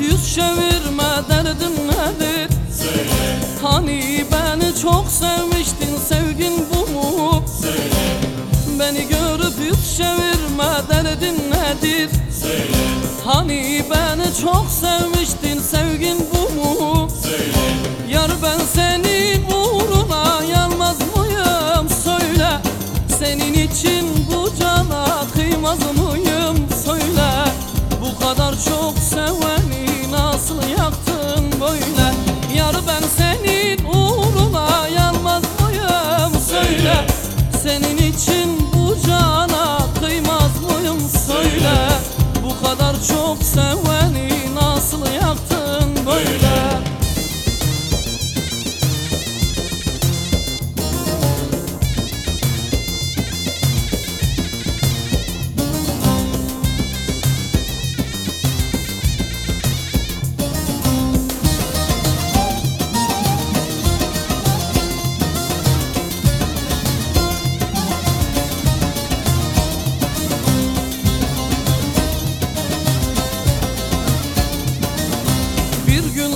yüz çevirme derdin nedir? Hani beni çok sevmiştin sevgin bu mu? Beni görüp yüz çevirme derdin nedir? Hani beni çok sevmiştin sevgin bu Senin için bu cana kıymaz mıyım? Söyle Bu kadar çok seveni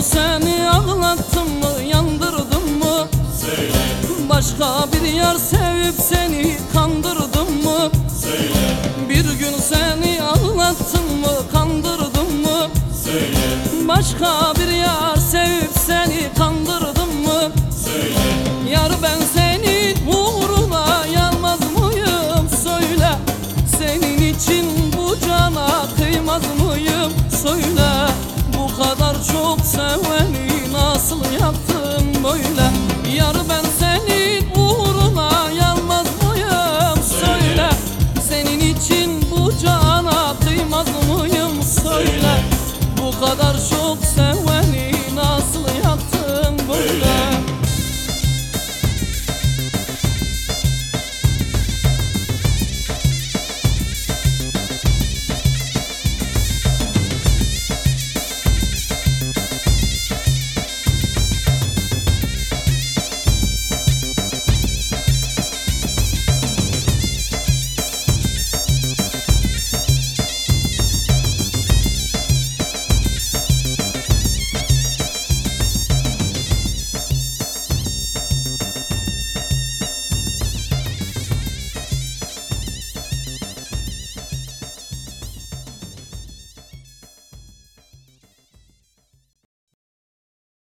Seni ağlattım mı, yandırdım mı? Başka bir yar sevip seni kandırdım mı? Bir gün seni ağlattım mı, kandırdım mı? Başka bir yar çok seveni nasıl yaptın böyle? Yar ben senin uğruna yanmaz mıyım? Söyle. Senin için bu cana kıymaz mıyım? Söyle. Bu kadar çok sev